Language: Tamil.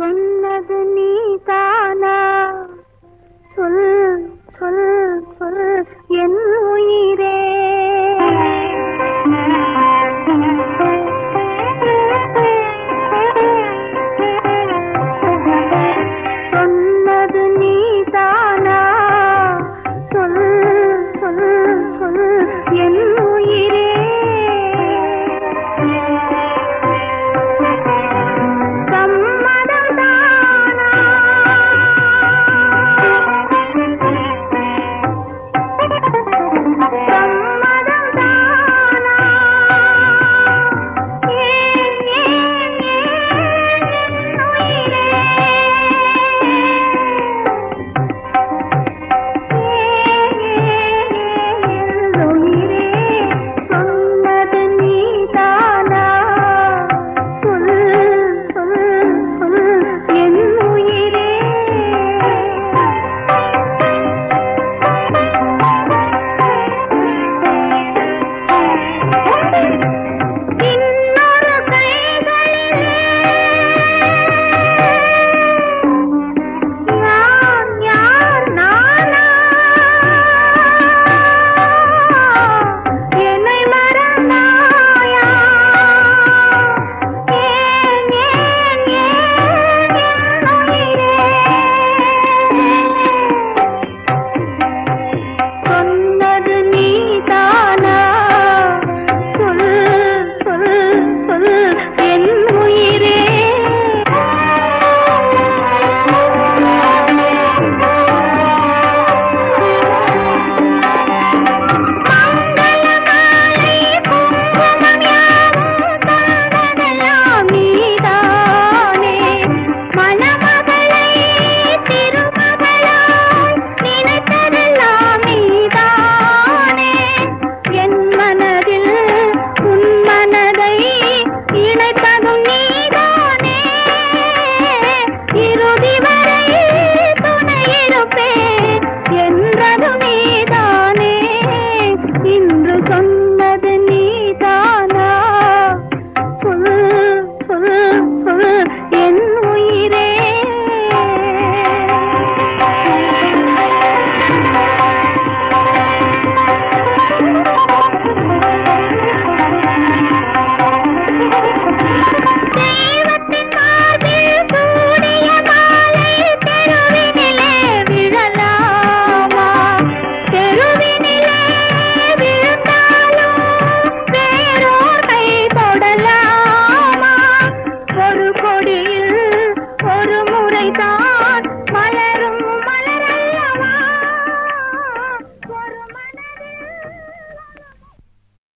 சொன்னது நீ தானா சொல்ல